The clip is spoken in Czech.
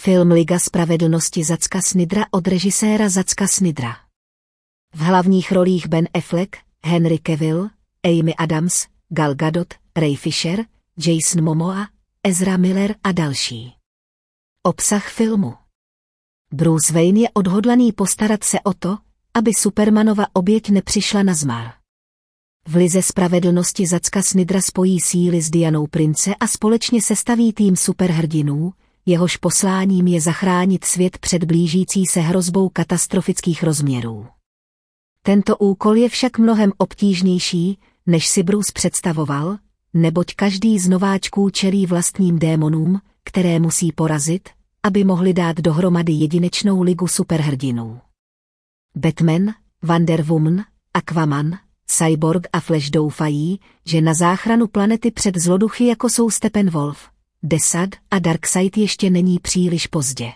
Film Liga spravedlnosti Zacka Snidra od režiséra Zacka Snidra. V hlavních rolích Ben Affleck, Henry Cavill, Amy Adams, Gal Gadot, Ray Fisher, Jason Momoa, Ezra Miller a další. Obsah filmu Bruce Wayne je odhodlaný postarat se o to, aby Supermanova oběť nepřišla na zmar. V lize spravedlnosti Zacka Snidra spojí síly s Dianou Prince a společně sestaví tým superhrdinů, jehož posláním je zachránit svět před blížící se hrozbou katastrofických rozměrů. Tento úkol je však mnohem obtížnější, než si Bruce představoval, neboť každý z nováčků čelí vlastním démonům, které musí porazit, aby mohli dát dohromady jedinečnou ligu superhrdinů. Batman, Wonder Woman, Aquaman, Cyborg a Flash doufají, že na záchranu planety před zloduchy jako jsou Steppenwolf, Desad a Darkseid ještě není příliš pozdě.